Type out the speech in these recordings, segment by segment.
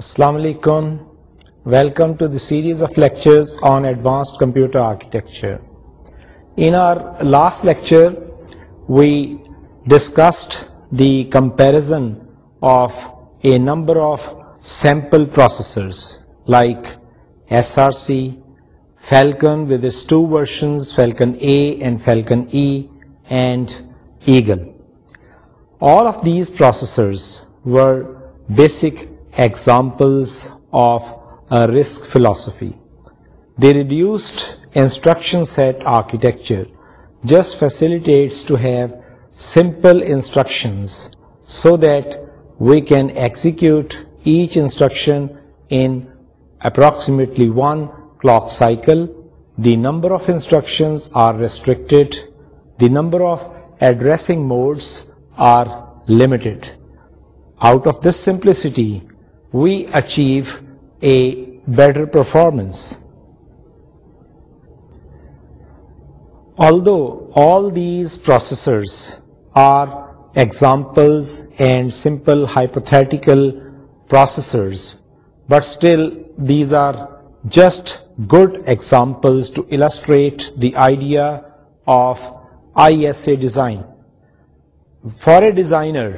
Assalamu alaikum. Welcome to the series of lectures on advanced computer architecture. In our last lecture, we discussed the comparison of a number of sample processors like SRC, Falcon with its two versions, Falcon A and Falcon E, and Eagle. All of these processors were basic examples of a risk philosophy. They reduced instruction set architecture just facilitates to have simple instructions so that we can execute each instruction in approximately one clock cycle. The number of instructions are restricted. The number of addressing modes are limited. Out of this simplicity, we achieve a better performance. Although all these processors are examples and simple hypothetical processors, but still these are just good examples to illustrate the idea of ISA design. For a designer,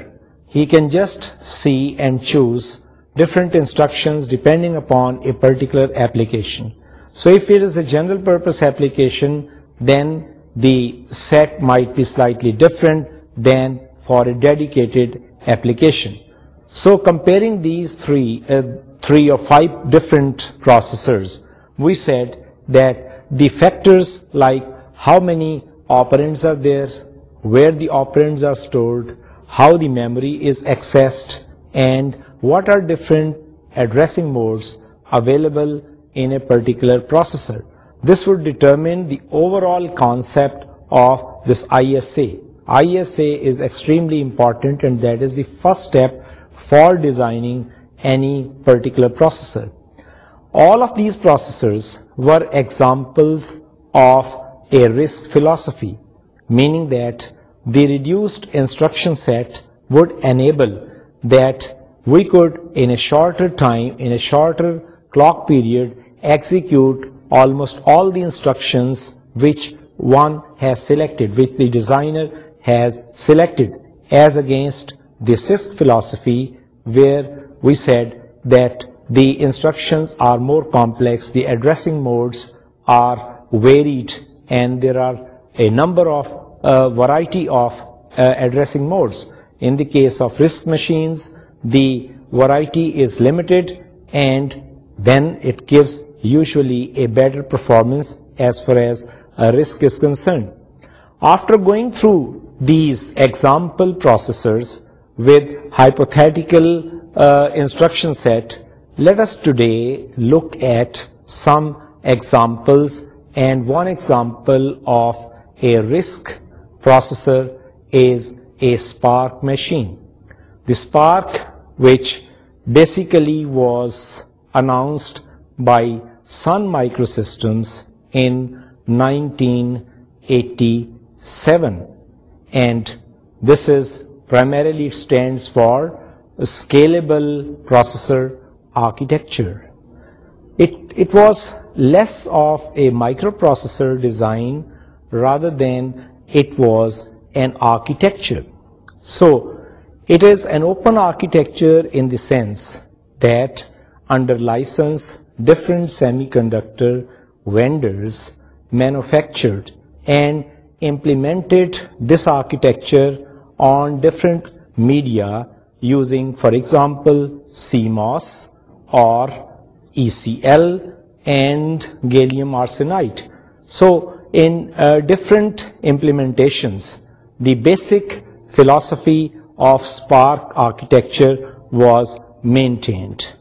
he can just see and choose different instructions depending upon a particular application. So if it is a general purpose application, then the set might be slightly different than for a dedicated application. So comparing these three uh, or five different processors, we said that the factors like how many operands are there, where the operands are stored, how the memory is accessed, and what are different addressing modes available in a particular processor? This would determine the overall concept of this ISA. ISA is extremely important, and that is the first step for designing any particular processor. All of these processors were examples of a RISC philosophy, meaning that the reduced instruction set would enable that we could in a shorter time, in a shorter clock period, execute almost all the instructions which one has selected, which the designer has selected, as against the sixth philosophy where we said that the instructions are more complex, the addressing modes are varied, and there are a number of uh, variety of uh, addressing modes. In the case of RISC machines, the variety is limited, and then it gives usually a better performance as far as a risk is concerned. After going through these example processors with hypothetical instruction set, let us today look at some examples, and one example of a RISC processor is a Spark machine. The spark which basically was announced by Sun Microsystems in 1987, and this is primarily stands for a scalable processor architecture. It was less of a microprocessor design rather than it was an architecture. So it is an open architecture in the sense that under license, different semiconductor vendors manufactured and implemented this architecture on different media using, for example, CMOS or ECL and gallium arsenide. So in uh, different implementations, the basic philosophy of Spark architecture was maintained.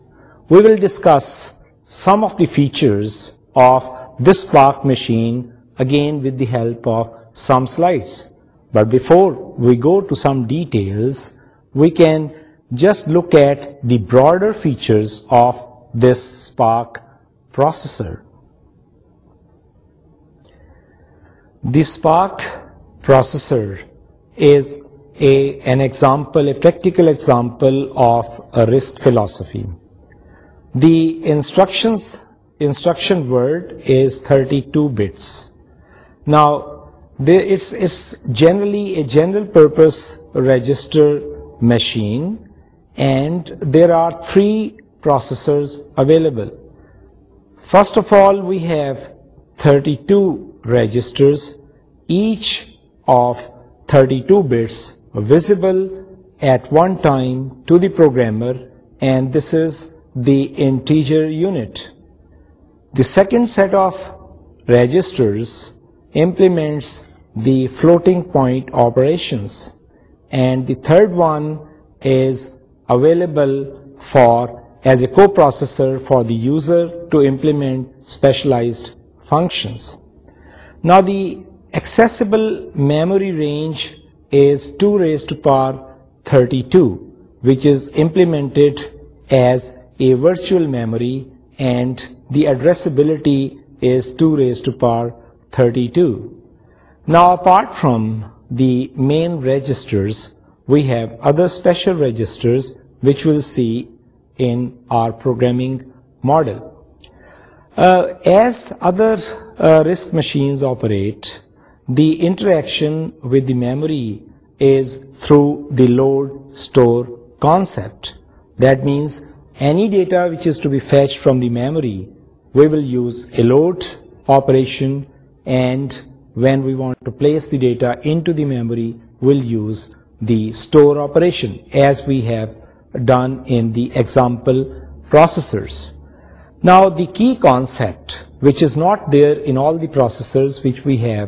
We will discuss some of the features of this Spark machine again with the help of some slides. But before we go to some details, we can just look at the broader features of this Spark processor. The Spark processor is an example, a practical example of a risk philosophy. The instruction word is 32 bits. Now, it's generally a general purpose register machine, and there are three processors available. First of all, we have 32 registers, each of 32 bits, visible at one time to the programmer, and this is the integer unit. The second set of registers implements the floating point operations, and the third one is available for as a coprocessor for the user to implement specialized functions. Now the accessible memory range is 2 raised to power 32, which is implemented as a virtual memory, and the addressability is 2 raised to power 32. Now, apart from the main registers, we have other special registers which we'll see in our programming model. Uh, as other uh, RISC machines operate, the interaction with the memory is through the load store concept. That means any data which is to be fetched from the memory, we will use a load operation, and when we want to place the data into the memory, we'll use the store operation as we have done in the example processors. Now the key concept, which is not there in all the processors which we have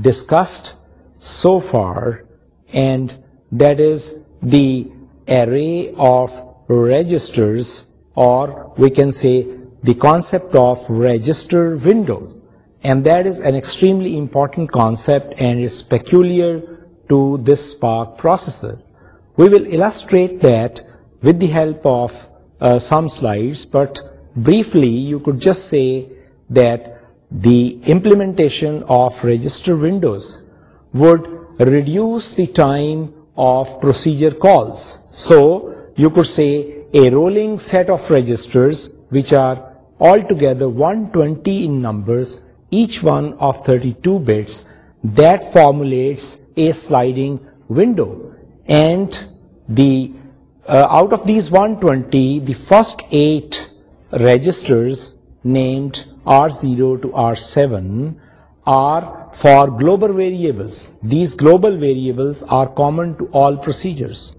discussed so far, and that is the array of registers, or we can say the concept of register windows. And that is an extremely important concept, and it's peculiar to this Spark processor. We will illustrate that with the help of uh, some slides, but briefly you could just say that the implementation of register windows would reduce the time of procedure calls. So you could say a rolling set of registers which are altogether 120 in numbers, each one of 32 bits, that formulates a sliding window, and the uh, out of these 120, the first 8 registers named R0 to R7 are for global variables. These global variables are common to all procedures.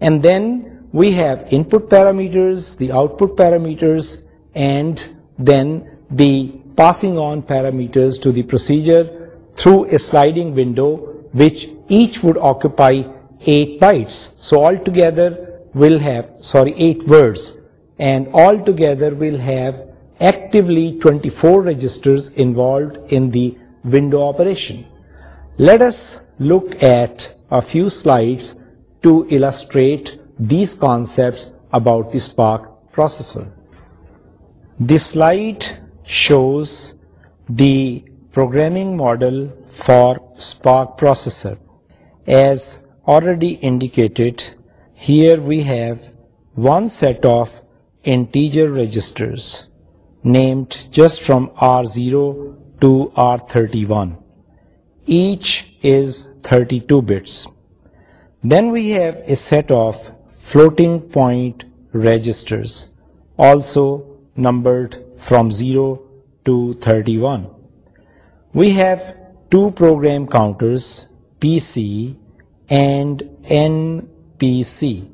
And then we have input parameters, the output parameters, and then the passing on parameters to the procedure through a sliding window, which each would occupy 8 bytes. So altogether we'll have 8 words, and altogether we'll have actively 24 registers involved in the window operation. Let us look at a few slides to illustrate these concepts about the SPARC processor. This slide shows the programming model for SPARC processor. As already indicated, here we have one set of integer registers named just from R0 to R31. Each is 32 bits. Then we have a set of floating point registers, also numbered from 0 to 31. We have two program counters, PC and NPC.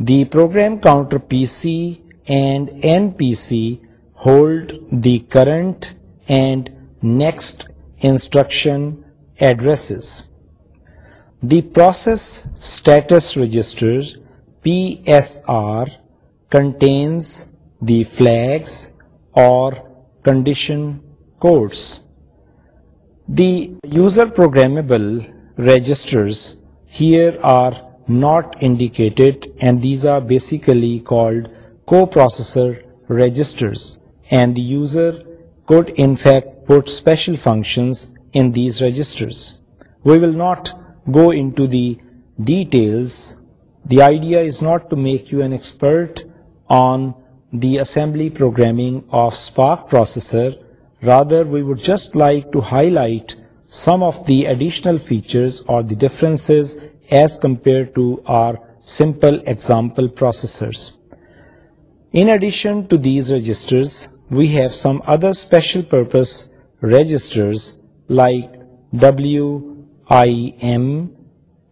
The program counter PC and NPC hold the current and next instruction addresses. The process status register PSR contains the flags or condition codes. The user programmable registers here are not indicated, and these are basically called coprocessor registers and the user could in fact put special functions in these registers. We will not go into the details. The idea is not to make you an expert on the assembly programming of Spark processor. Rather, we would just like to highlight some of the additional features or the differences as compared to our simple example processors. In addition to these registers, we have some other special purpose registers like WIM,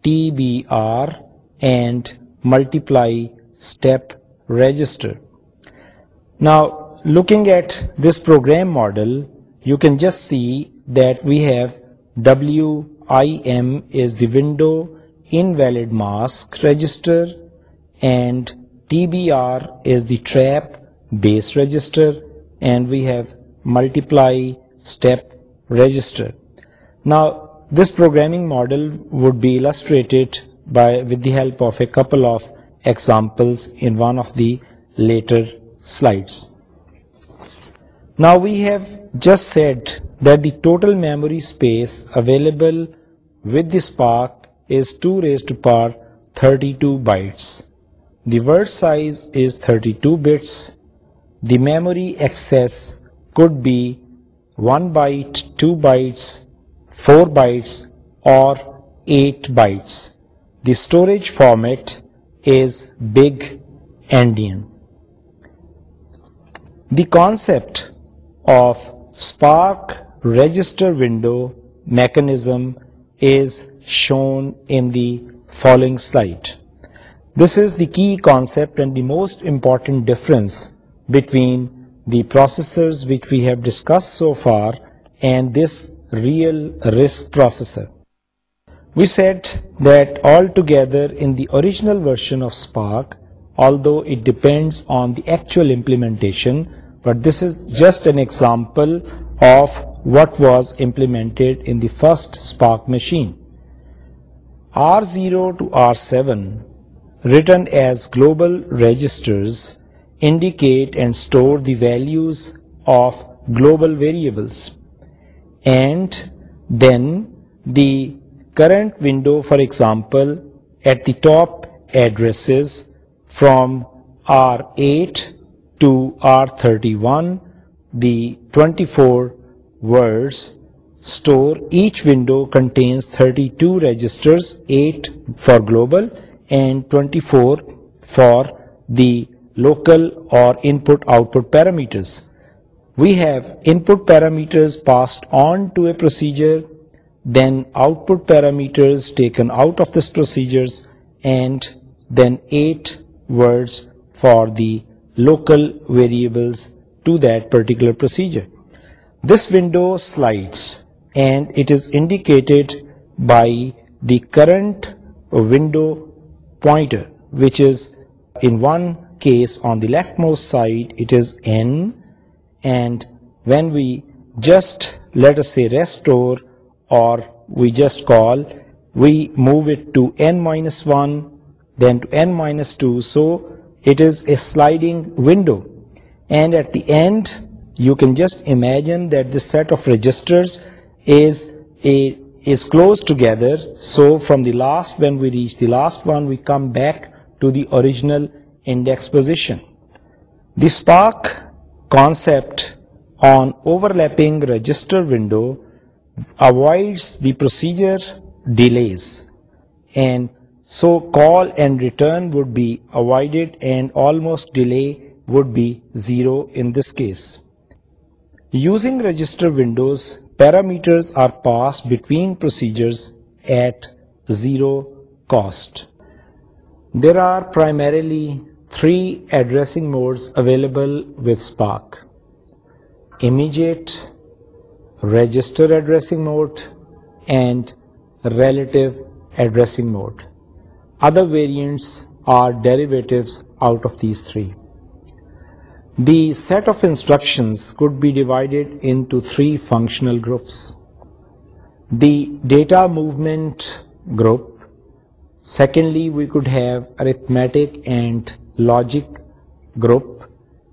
TBR and multiply step register. Now looking at this program model, you can just see that we have WIM is the window invalid mask register and TBR is the trap base register and we have multiply, step, register. Now this programming model would be illustrated with the help of a couple of examples in one of the later slides. Now we have just said that the total memory space available with the Spark is 2 raised to power 32 bytes. The word size is 32 bits the memory access could be 1 byte, 2 bytes, 4 bytes or 8 bytes. The storage format is big endian. The concept of Spark register window mechanism is shown in the following slide. This is the key concept and the most important difference between the processors which we have discussed so far and this real RISC processor. We said that altogether in the original version of Spark, although it depends on the actual implementation, but this is just an example of what was implemented in the first Spark machine. R0 to R7, written as global registers, indicate and store the values of global variables, and then the current window, for example, at the top addresses from R8 to R31, the 24 words store. Each window contains 32 registers, 8 for global and 24 for the local or input-output parameters. We have input parameters passed on to a procedure, then output parameters taken out of this procedures, and then 8 words for the local variables to that particular procedure. This window slides and it is indicated by the current window pointer, which is in one case on the leftmost side it is n, and when we just, let us say, restore, or we just call, we move it to n minus 1, then to n minus 2. So it is a sliding window, and at the end you can just imagine that this set of registers is closed together. So from the last, when we reach the last one, we come back to the original in the exposition. The Spark concept on overlapping register window avoids the procedure delays, and so call and return would be avoided and almost delay would be zero in this case. Using register windows, parameters are passed between procedures at zero cost. There are primarily Three addressing modes available with Spark: immediate, register addressing mode, and relative addressing mode. Other variants are derivatives out of these three. The set of instructions could be divided into three functional groups: the data movement group. Secondly, we could have arithmetic and logic group,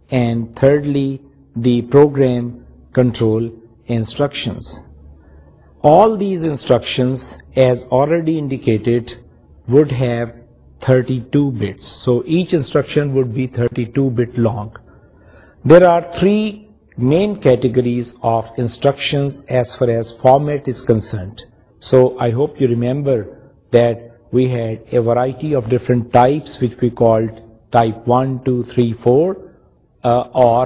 and thirdly, the program control instructions. All these instructions, as already indicated, would have 32 bits. So each instruction would be 32-bit long. There are three main categories of instructions as far as format is concerned. So I hope you remember that we had a variety of different types which we called type 1, 2, 3, 4 uh, or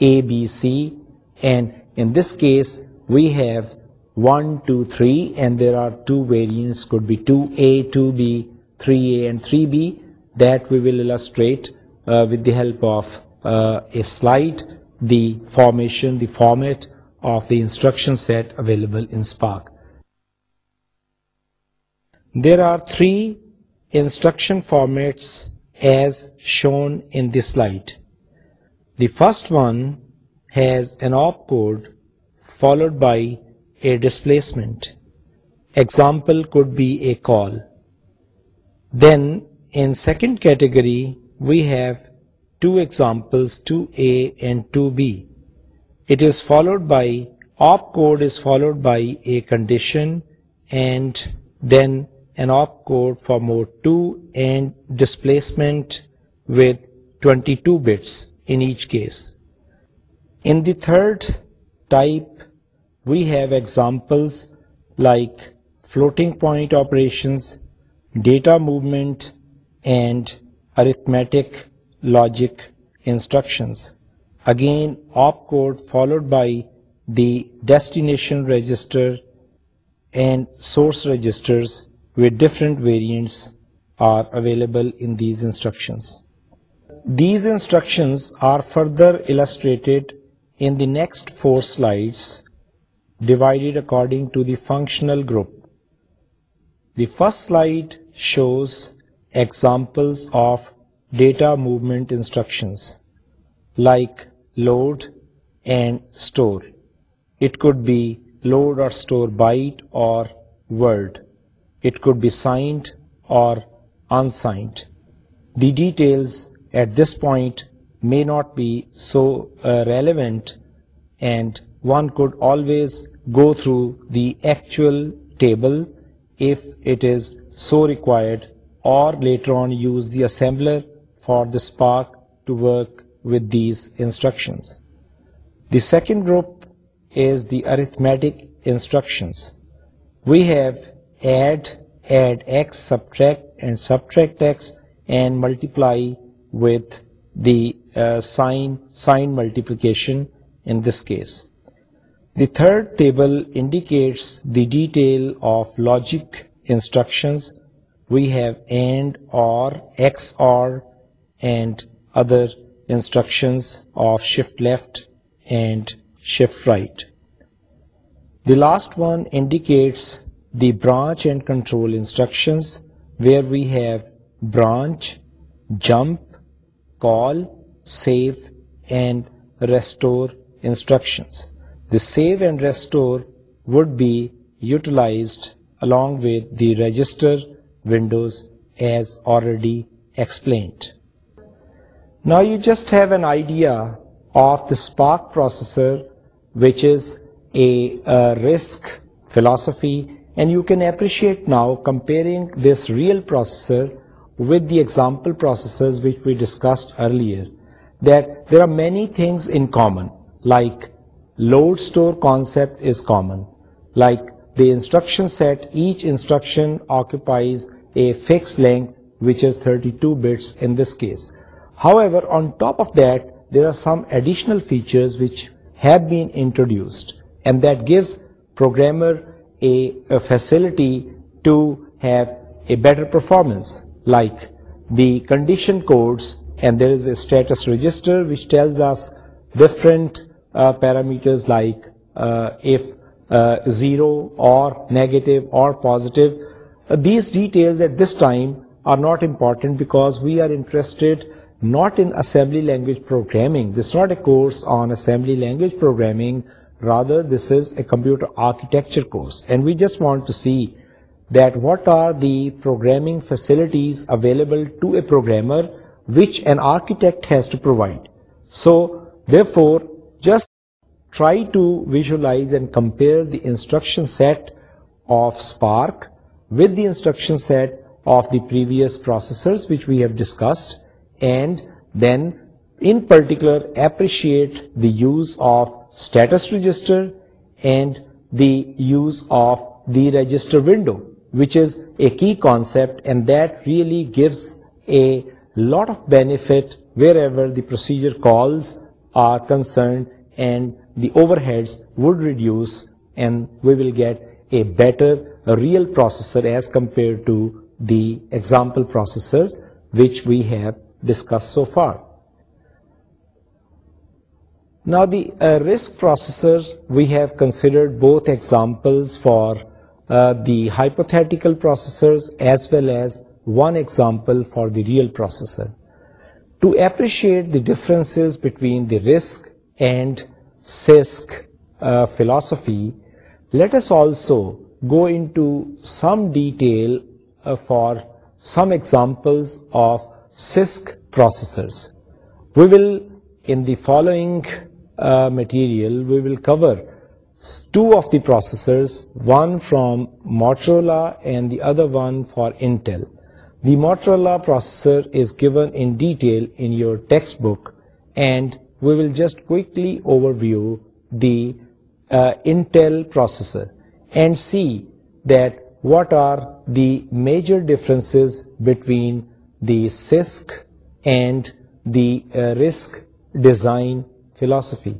A, B, C, and in this case we have 1, 2, 3, and there are two variants, could be 2A, 2B, 3A and 3B, that we will illustrate uh, with the help of uh, a slide, the formation, the format of the instruction set available in Spark. There are three instruction formats as shown in this slide. The first one has an opcode followed by a displacement. Example could be a call. Then in second category we have two examples, 2A and 2B. It is followed by opcode is followed by a condition and then an opcode for mode 2 and displacement with 22 bits in each case. In the third type, we have examples like floating point operations, data movement, and arithmetic logic instructions. Again, opcode followed by the destination register and source registers where different variants are available in these instructions. These instructions are further illustrated in the next 4 slides, divided according to the functional group. The first slide shows examples of data movement instructions like load and store. It could be load or store byte or word. It could be signed or unsigned. The details at this point may not be so uh, relevant, and one could always go through the actual table if it is so required, or later on use the assembler for the Spark to work with these instructions. The second group is the arithmetic instructions. We have add x, subtract and subtract x, and multiply with the uh, sign multiplication in this case. The third table indicates the detail of logic instructions. We have AND, OR, XOR, and other instructions of shift left and shift right. The last one indicates the branch and control instructions, where we have branch, jump, call, save and restore instructions. The save and restore would be utilized along with the register windows as already explained. Now you just have an idea of the Spark processor, which is a RISC philosophy and you can appreciate now, comparing this real processor with the example processors which we discussed earlier, that there are many things in common, like load store concept is common, like the instruction set, each instruction occupies a fixed length which is 32 bits in this case. However, on top of that, there are some additional features which have been introduced, and that gives programmer a facility to have a better performance, like the condition codes, and there is a status register which tells us different uh, parameters like uh, if uh, 0 or negative or positive. These details at this time are not important because we are interested not in assembly language programming. This is not a course on assembly language programming, Rather, this is a computer architecture course, and we just want to see that what are the programming facilities available to a programmer which an architect has to provide. So therefore, just try to visualize and compare the instruction set of Spark with the instruction set of the previous processors which we have discussed, and then in particular appreciate the use of status register, and the use of the register window, which is a key concept, and that really gives a lot of benefit wherever the procedure calls are concerned, and the overheads would reduce, and we will get a better real processor as compared to the example processors which we have discussed so far. Now the uh, RISC processors, we have considered both examples for uh, the hypothetical processors as well as one example for the real processor. To appreciate the differences between the RISC and CISC uh, philosophy, let us also go into some detail for some examples of CISC processors. We will in the following material, we will cover two of the processors, one from Motorola and the other one for Intel. The Motorola processor is given in detail in your textbook, and we will just quickly overview the uh, Intel processor and see that what are the major differences between the CISC and the uh, RISC design philosophy.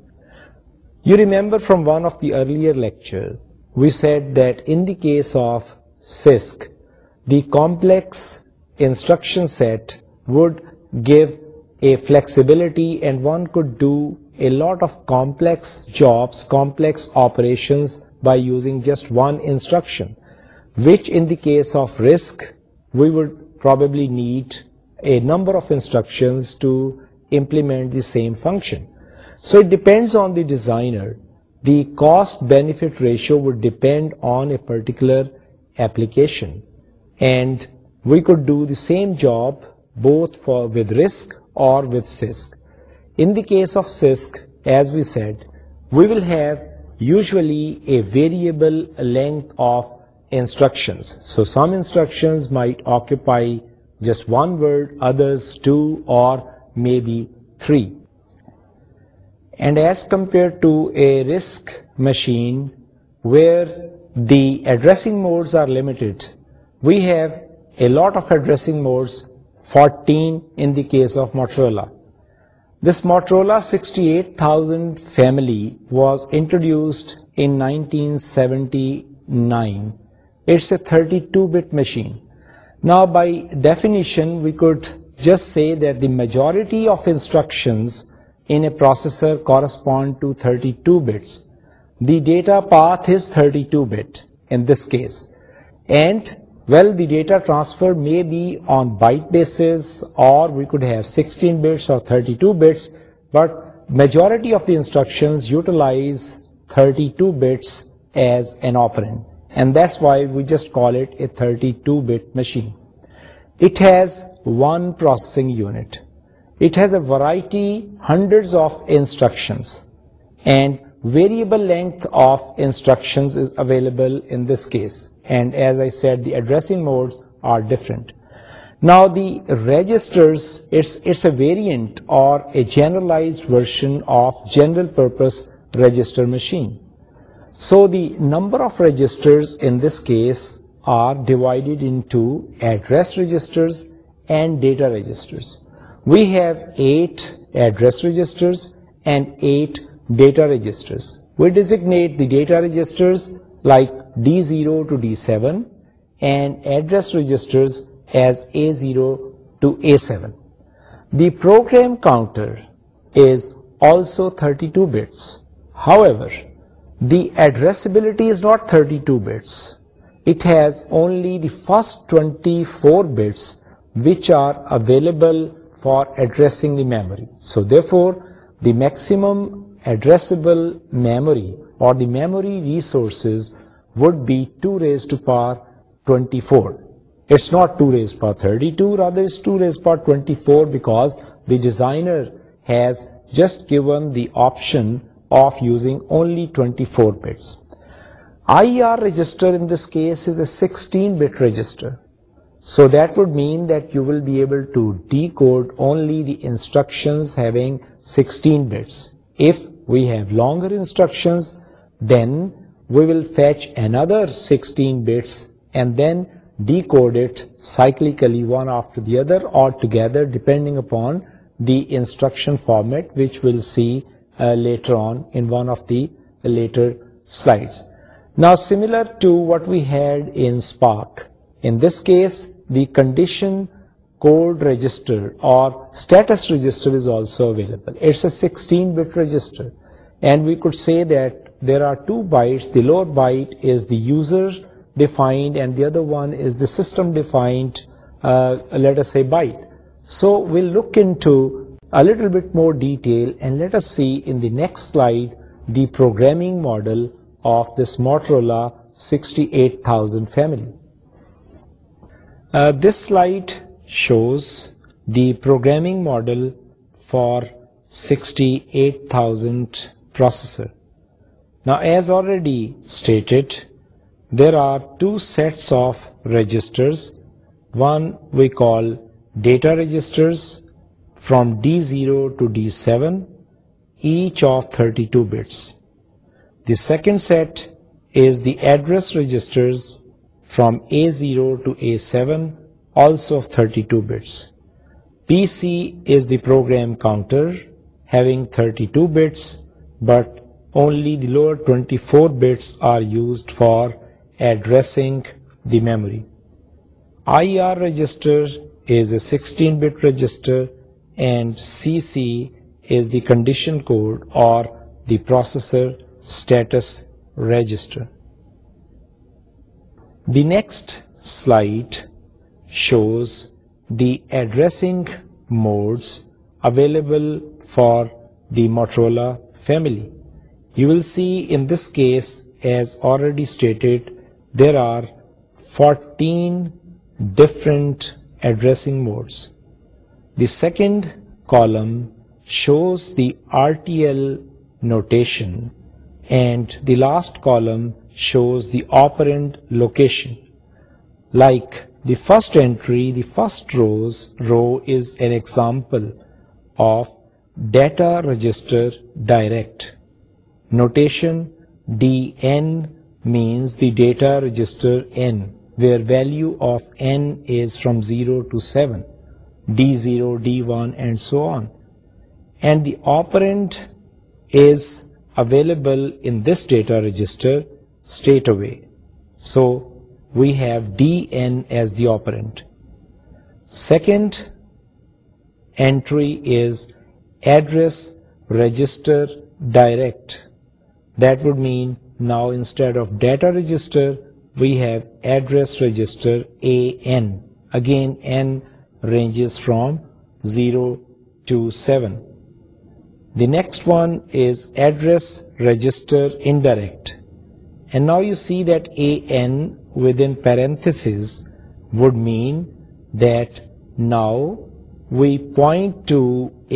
You remember from one of the earlier lectures, we said that in the case of CISC, the complex instruction set would give a flexibility and one could do a lot of complex jobs, complex operations by using just one instruction, which in the case of RISC, we would probably need a number of instructions to implement the same function. So it depends on the designer. The cost-benefit ratio would depend on a particular application, and we could do the same job both with RISC or with CISC. In the case of CISC, as we said, we will have usually a variable length of instructions. So some instructions might occupy just one word, others two, or maybe three. And as compare limited we have a lot of addressings Motorola this Motorola sixty eight thousand family was introduced in seventy nine it's a thirty two bit machine نا by definition, we could just say that the majority of instructions in a processor correspond to 32 bits. The data path is 32-bit in this case. And well, the data transfer may be on byte basis, or we could have 16 bits or 32 bits, but majority of the instructions utilize 32 bits as an operand. And that's why we just call it a 32-bit machine. It has one processing unit. It has a variety, hundreds of instructions, and variable length of instructions is available in this case. And as I said, the addressing modes are different. Now the registers, it's a variant or a generalized version of general purpose register machine. So the number of registers in this case are divided into address registers and data registers. We have 8 address registers and 8 data registers. We designate the data registers like D0 to D7 and address registers as A0 to A7. The program counter is also 32 bits. However, the addressability is not 32 bits. It has only the first 24 bits which are available for addressing the memory. So therefore, the maximum addressable memory or the memory resources would be 2 raised to power 24. It's not 2 raised power 32, rather it's 2 raised power 24, because the designer has just given the option of using only 24 bits. IR register in this case is a 16-bit register. So that would mean that you will be able to decode only the instructions having 16 bits. If we have longer instructions, then we will fetch another 16 bits and then decode it cyclically one after the other or together depending upon the instruction format, which we'll see uh, later on in one of the later slides. Now, similar to what we had in Spark, in this case condition or programming model of this Motorola sixty eight thousand family Uh, this slide shows the programming model for 68,000 processor. Now, as already stated, there are two sets of registers. One we call data registers from D0 to D7, each of 32 bits. The second set is the address registers from A0 to A7, also of 32 bits. PC is the program counter having 32 bits, but only the lower 24 bits are used for addressing the memory. IR register is a 16-bit register, and CC is the condition code or the processor status register. The next slide shows the addressing modes available for the Motorola family. You will see in this case, as already stated, there are 14 different addressing modes. The second column shows the RTL notation, and the last column shows the operand location. Like the first entry, the first row is an example of data register direct. Notation dn means the data register n, where value of n is from 0 to 7, d0, d1 and so on. And the operand is available in this data register straight away. So we have Dn as the operand. Second entry is address register direct. That would mean now instead of data register, we have address register AN. Again, N ranges from 0 to 7. The next one is address register indirect. And now you see that an within parenthesis would mean that now we point to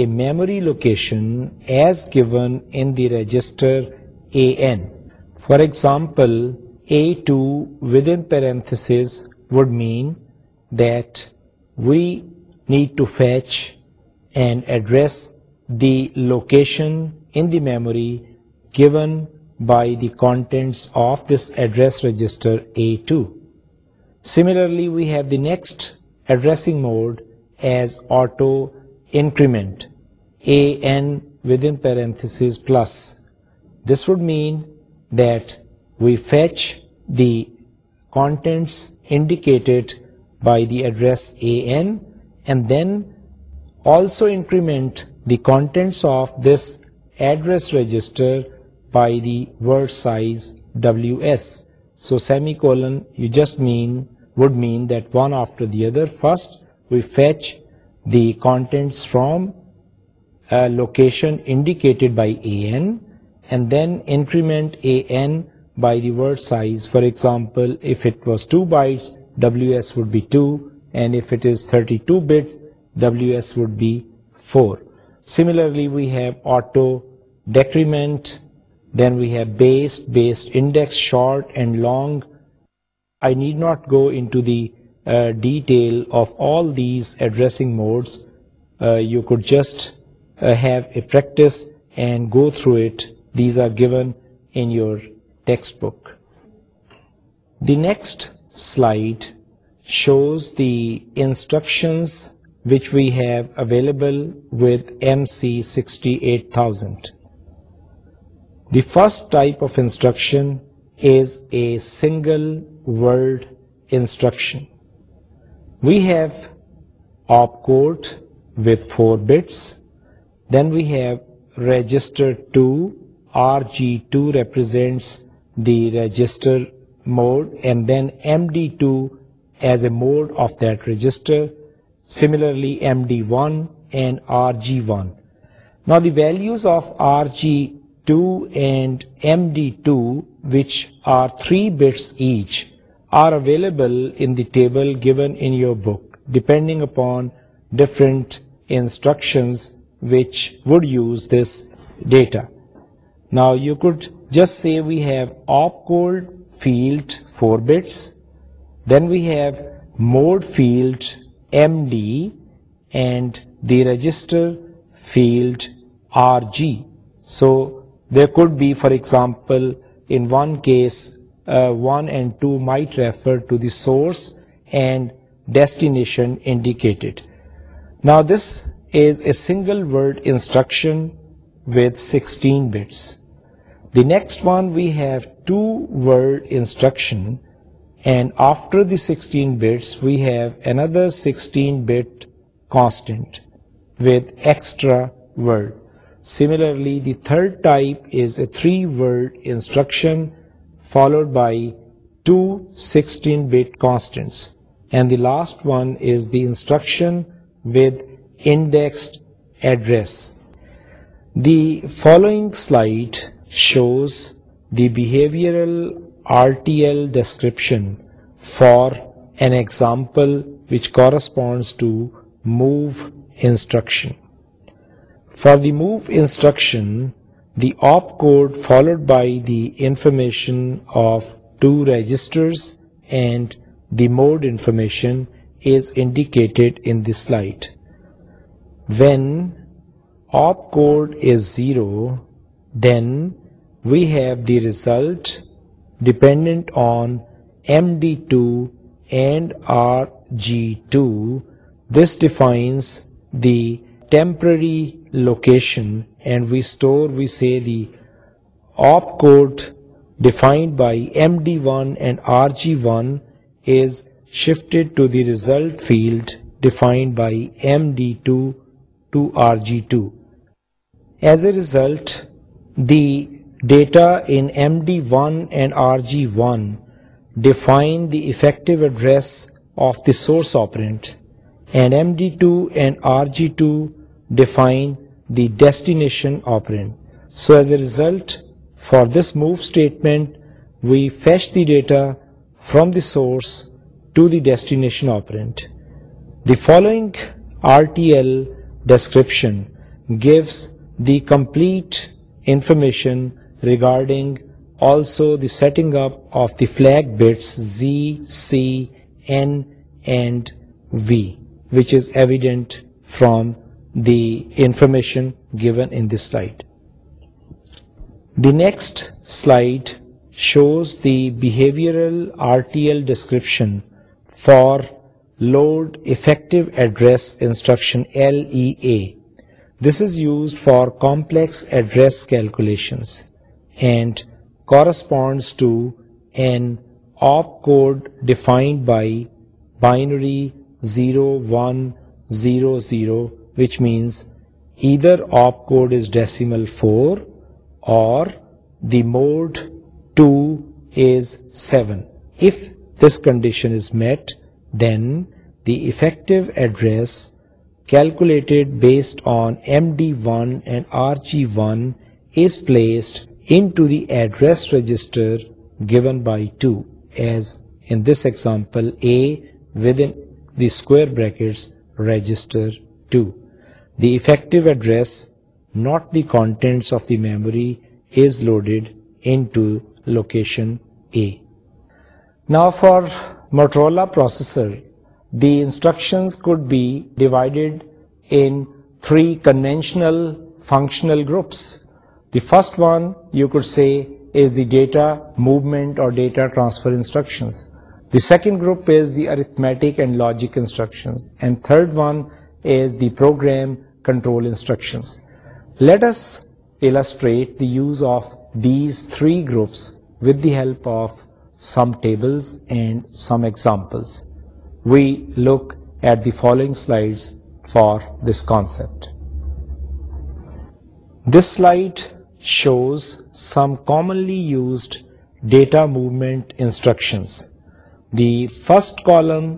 a memory location as given in the register an. For example, a2 within parenthesis would mean that we need to fetch and address the location in the memory given by the contents of this address register A2. Similarly, we have the next addressing mode as auto increment, AN within parentheses plus. This would mean that we fetch the contents indicated by the address AN and then also increment the contents of this address register by the word size WS. So semicolon you just would mean that one after the other. First we fetch the contents from a location indicated by AN and then increment AN by the word size. For example, if it was 2 bytes, WS would be 2, and if it is 32 bits, WS would be 4. Similarly, we have auto decrement then we have based index, short and long. I need not go into the uh, detail of all these addressing modes. Uh, you could just uh, have a practice and go through it. These are given in your textbook. The next slide shows the instructions which we have available with MC68000. The first type of instruction is a single word instruction. We have opcode with 4 bits, then we have register 2, RG2 represents the register mode, and then MD2 as a mode of that register, similarly MD1 and RG1. Now the values of RG 2 and MD2, which are 3 bits each, are available in the table given in your book, depending upon different instructions which would use this data. Now you could just say we have opcode field 4 bits, then we have mode field MD and the register field RG. So there could be, for example, in one case, uh, 1 and 2 might refer to the source and destination indicated. Now this is a single word instruction with 16 bits. The next one, we have 2-word instruction, and after the 16 bits we have another 16-bit constant with extra word. Similarly, the third type is a 3-word instruction followed by two 16-bit constants. And the last one is the instruction with indexed address. The following slide shows the behavioral RTL description for an example which corresponds to move instruction. For the move instruction, the opcode followed by the information of two registers and the mode information is indicated in the slide. When opcode is 0, then we have the result dependent on MD2 and RG2. This defines the temporary location, and we store, we say, the opcode defined by MD1 and RG1 is shifted to the result field defined by MD2 to RG2. As a result, the data in MD1 and RG1 define the effective address of the source operand, and MD2 and RG2 define the destination operand. So as a result, for this move statement, we fetch the data from the source to the destination operand. The following RTL description gives the complete information regarding also the setting up of the flag bits Z, C, N, and V, which is evident from the information given in this slide. The next slide shows the behavioral RTL description for Load Effective Address instruction LEA. This is used for complex address calculations and corresponds to an opcode defined by binary 0100 which means either opcode is decimal 4 or the mode 2 is 7. If this condition is met, then the effective address calculated based on MD1 and RG1 is placed into the address register given by 2, as in this example A within the square brackets register 2. The effective address, not the contents of the memory, is loaded into location A. Now for Motorola processor, the instructions could be divided in three conventional functional groups. The first one, you could say, is the data movement or data transfer instructions. The second group is the arithmetic and logic instructions. And third one is the program control instructions. Let us illustrate the use of these three groups with the help of some tables and some examples. We look at the following slides for this concept. This slide shows some commonly used data movement instructions. The first column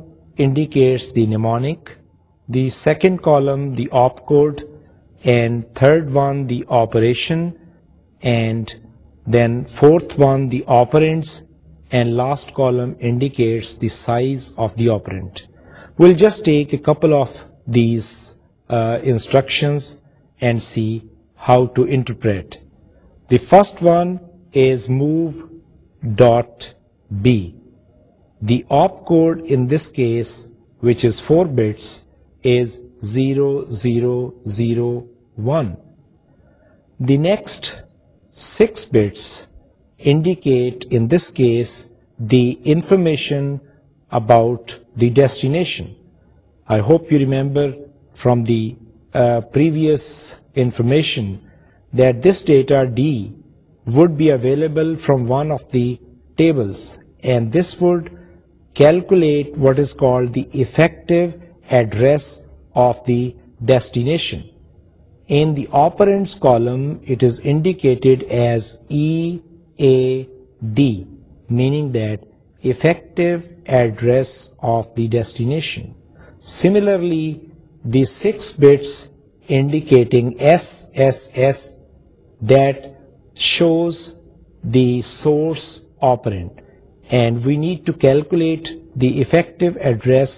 indicates the mnemonic, the second column the opcode, and third one the operation, and then fourth one the operands, and last column indicates the size of the operand. We'll just take a couple of these uh, instructions and see how to interpret. The first one is move.b. The opcode in this case, which is 4 bits, is 0001. The next 6 bits indicate, in this case, the information about the destination. I hope you remember from the uh, previous information that this data D would be available from one of the tables, and this would calculate what is called the effective address of the destination. In the operands column, it is indicated as EAD, meaning that effective address of the destination. Similarly, the 6 bits indicating SSS, that shows the source operand, and we need to calculate the effective address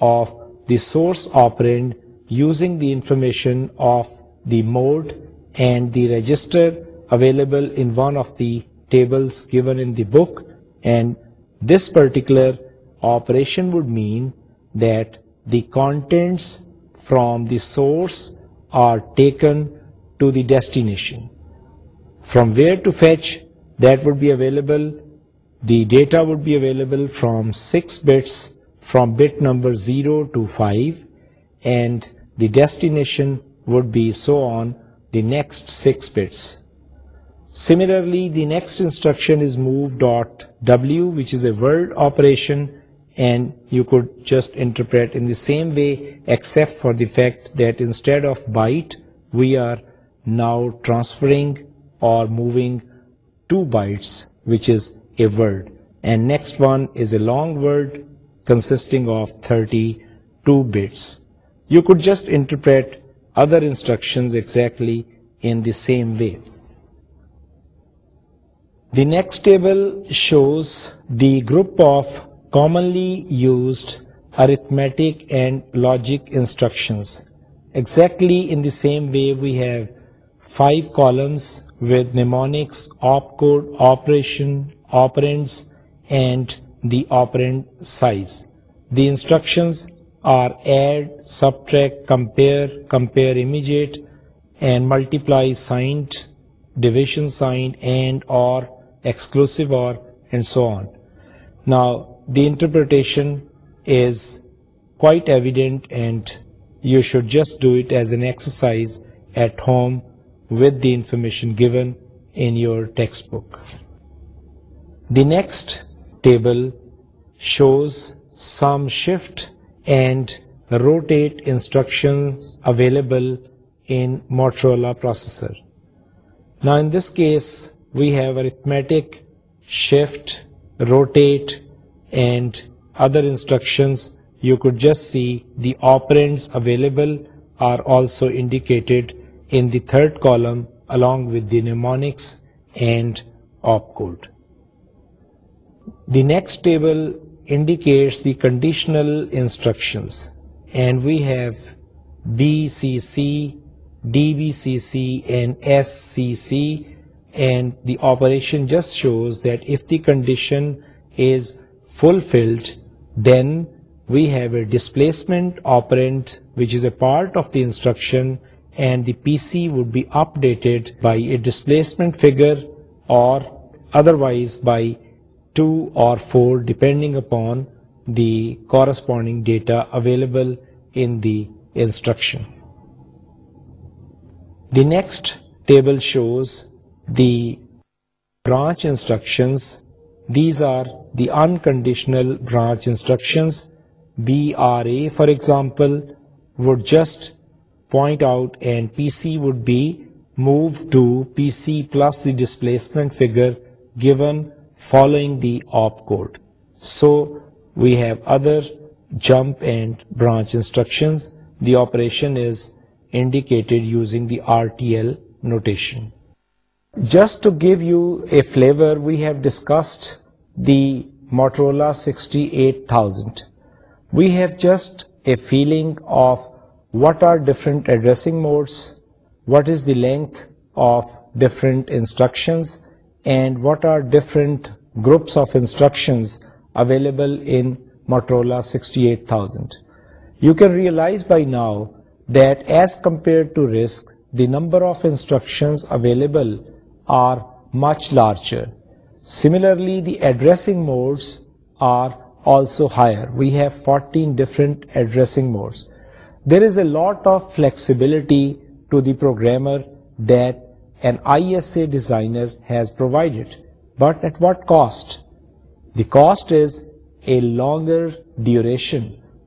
of the source operand using the information of the mode and the register available in one of the tables given in the book, and this particular operation would mean that the contents from the source are taken to the destination. From where to fetch, that would be available. The data would be available from 6 bits from bit number 0 to 5, and the destination would be so on the next 6 bits. Similarly, the next instruction is move.w, which is a word operation, and you could just interpret in the same way, except for the fact that instead of byte, we are now transferring or moving 2 bytes, which is a word. And next one is a long word consisting of 32 bits. You could just interpret other instructions exactly in the same way. The next table shows the group of commonly used arithmetic and logic instructions. Exactly in the same way, we have 5 columns with mnemonics, opcode, operation, operands, and the operand size. The instructions are add, subtract, compare, compare immediate, and multiply signed, division signed, and or, exclusive or, and so on. Now the interpretation is quite evident, and you should just do it as an exercise at home with the information given in your textbook. The next table shows some shift and rotate instructions available in Motorola processor. Now in this case we have arithmetic, shift, rotate and other instructions. You could just see the operands available are also indicated in the third column along with the mnemonics and opcode. The next table indicates the conditional instructions, and we have BCC, DBCC and SCC, and the operation just shows that if the condition is fulfilled, then we have a displacement operand which is a part of the instruction, and the PC would be updated by a displacement figure or otherwise by 2 or 4 depending upon the corresponding data available in the instruction. The next table shows the branch instructions. These are the unconditional branch instructions. BRA, for example, would just point out, and PC would be move to PC plus the displacement figure given following the opcode. So we have other jump and branch instructions. The operation is indicated using the RTL notation. Just to give you a flavor, we have discussed the Motorola 68000. We have just a feeling of what are different addressing modes, what is the length of different instructions, and what are different groups of instructions available in Motorola 68000. You can realize by now that as compared to RISC, the number of instructions available are much larger. Similarly, the addressing modes are also higher. We have 14 different addressing modes. There is a lot of flexibility to the programmer that an ISA designer has provided. But at what cost? The cost is a longer duration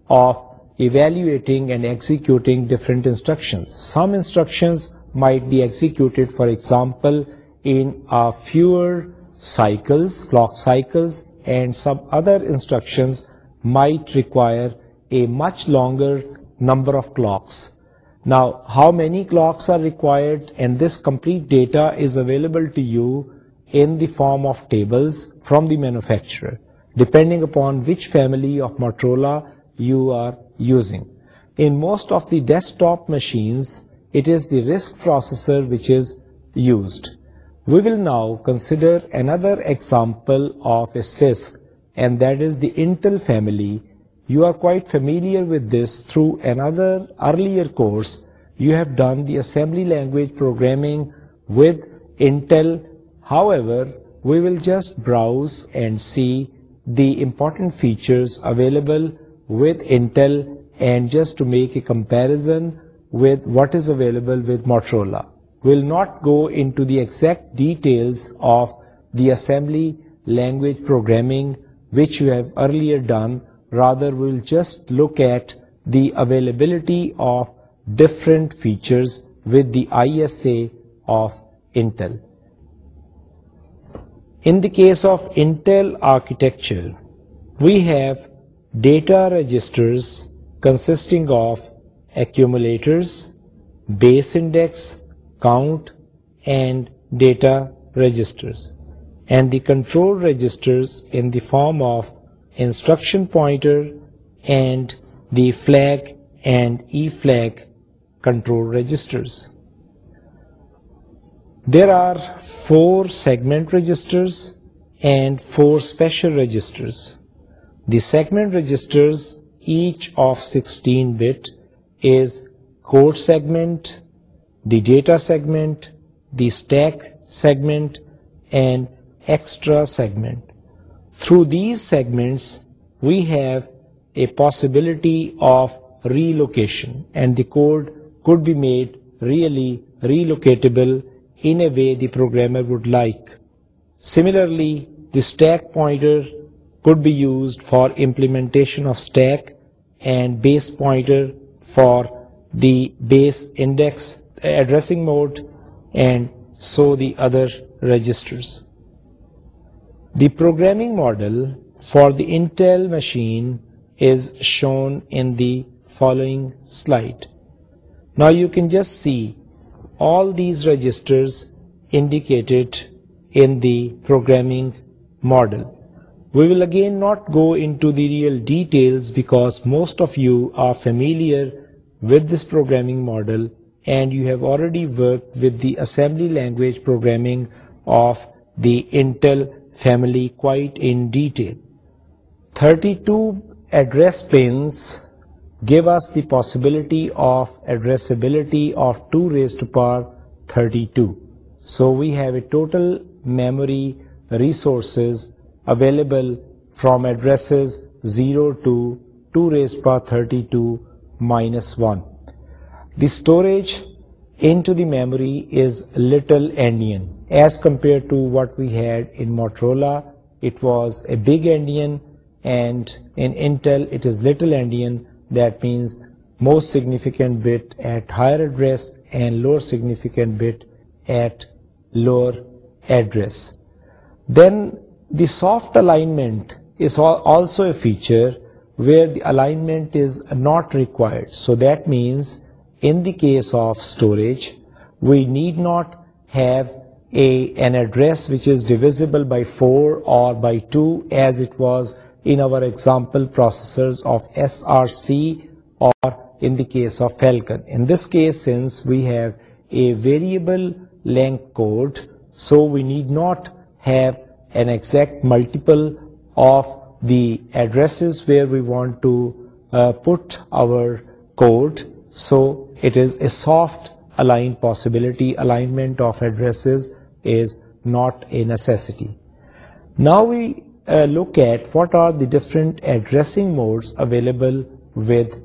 of evaluating and executing different instructions. Some instructions might be executed, for example, in fewer cycles, clock cycles, and some other instructions might require a much longer number of clocks. Now, how many clocks are required, and this complete data is available to you in the form of tables from the manufacturer, depending upon which family of Motorola you are using. In most of the desktop machines, it is the RISC processor which is used. We will now consider another example of a CISC, and that is the Intel family you are quite familiar with this through another earlier course. You have done the assembly language programming with Intel. However, we will just browse and see the important features available with Intel and just to make a comparison with what is available with Motorola. We'll not go into the exact details of the assembly language programming which you have earlier done Rather, we'll just look at the availability of different features with the ISA of Intel. In the case of Intel architecture, we have data registers consisting of accumulators, base index, count, and data registers, and the control registers in the form of instruction pointer and the flag and EFLAG control registers. There are 4 segment registers and 4 special registers. The segment registers, each of 16-bit, is code segment, the data segment, the stack segment, and extra segment. Through these segments, we have a possibility of relocation, and the code could be made really relocatable in a way the programmer would like. Similarly, the stack pointer could be used for implementation of stack, and base pointer for the base index addressing mode, and so the other registers. The programming model for the Intel machine is shown in the following slide. Now you can just see all these registers indicated in the programming model. We will again not go into the real details because most of you are familiar with this programming model and you have already worked with the assembly language programming of the Intel family quite in detail. 32 address planes give us the possibility of addressability of 2 raised to power 32. So we have a total memory resources available from addresses 0 to 2 raised to power 32 minus 1. The storage into the memory is little endian as compared to what we had in Motorola. It was a big endian, and in Intel it is little endian. That means most significant bit at higher address and lower significant bit at lower address. Then the soft alignment is also a feature where the alignment is not required. So that means in the case of storage, we need not have an address which is divisible by 4 or by 2, as it was in our example processors of SRC or in the case of Falcon. In this case, since we have a variable length code, so we need not have an exact multiple of the addresses where we want to uh, put our code. So it is a soft align possibility, alignment of addresses is not a necessity. Now we uh, look at what are the different addressing modes available with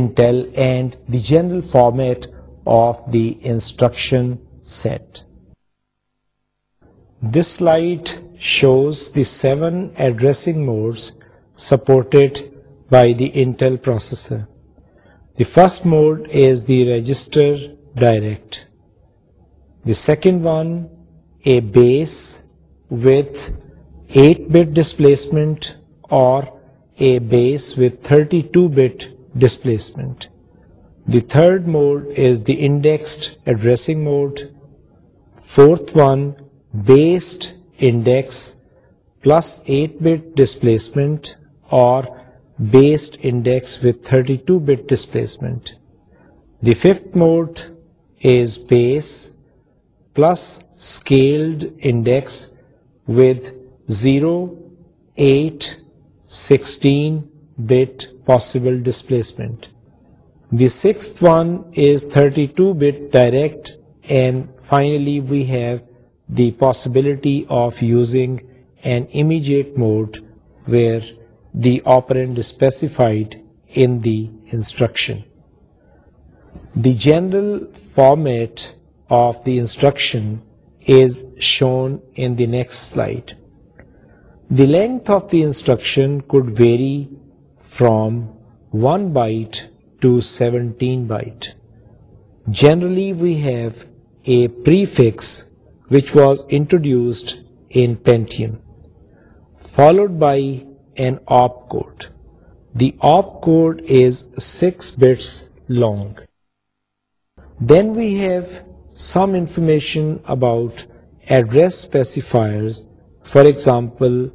Intel and the general format of the instruction set. This slide shows the 7 addressing modes supported by the Intel processor. The first mode is the register direct. The second one base displacement or third addressing mode fourth one based index plus eight displacement or based index with thirty two bit displacement the fifth mode is base plus scaled index with 0, 8, 16-bit possible displacement. The sixth one is 32-bit direct, and finally we have the possibility of using an immediate mode where the operand is specified in the instruction. The general format of the instruction is shown in the next slide. The length of the instruction could vary from 1 byte to 17 byte. Generally, we have a prefix which was introduced in Pentium, followed by an opcode. The opcode is 6 bits long. Then we have some information about address specifiers. For example,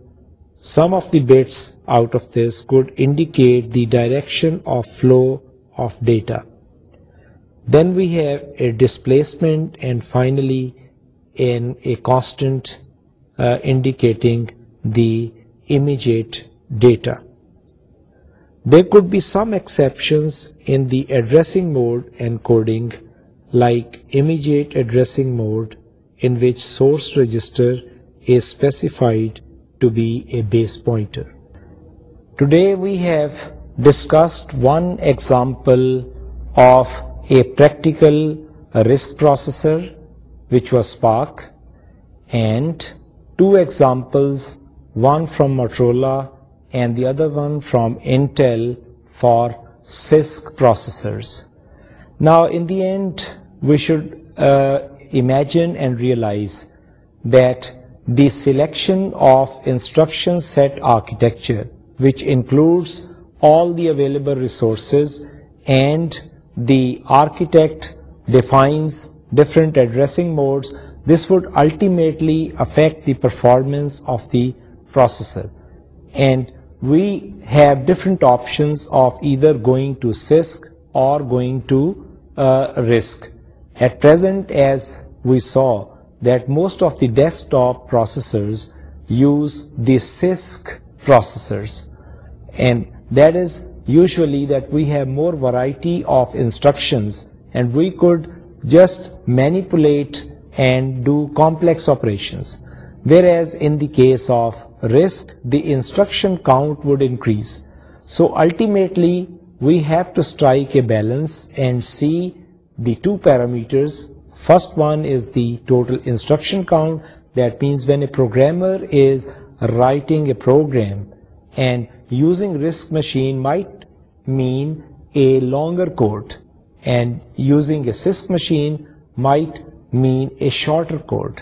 some of the bits out of this could indicate the direction of flow of data. Then we have a displacement, and finally a constant uh, indicating the immediate data. There could be some exceptions in the addressing mode encoding like immediate addressing mode, in which source register is specified to be a base pointer. Today we have discussed one example of a practical RISC processor, which was Spark, and two examples, one from Motorola and the other one from Intel, for CISC processors. Now, in the end, we should uh, imagine and realize that the selection of instruction set architecture, which includes all the available resources, and the architect defines different addressing modes, this would ultimately affect the performance of the processor. And we have different options of either going to CISC or going to risk. At present, as we saw, that most of the desktop processors use the CISC processors, and that is usually that we have more variety of instructions and we could just manipulate and do complex operations. Whereas in the case of RISC, the instruction count would increase. So ultimately we have to strike a balance and see the two parameters. First one is the total instruction count. That means when a programmer is writing a program and using RISC machine might mean a longer code, and using a CISC machine might mean a shorter code.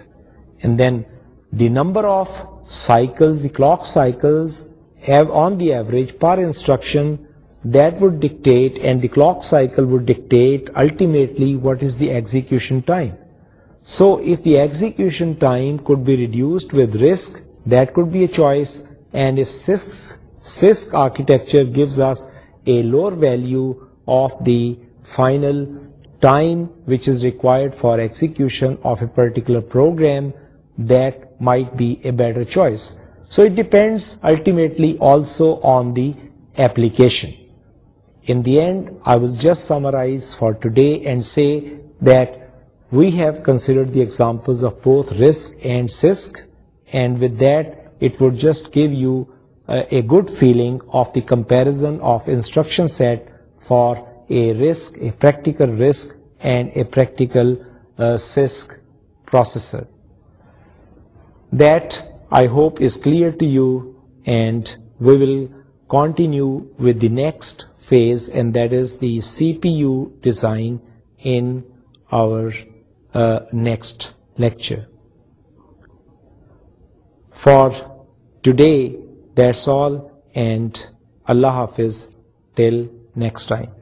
And then the number of cycles, the clock cycles on the average per instruction exact so if the exec time be reducer value of the final particular program that may be a better choice so it depends الٹیسو on the application In the end, I will just summarize for today and say that we have considered the examples of both RISC and CISC, and with that it would just give you a good feeling of the comparison of instruction set for a RISC, a practical RISC and a practical CISC uh, processor. That I hope is clear to you, and we will continue with the next phase and that is the C P U design in our next lecture for today that's all and اللہ حافظ till next time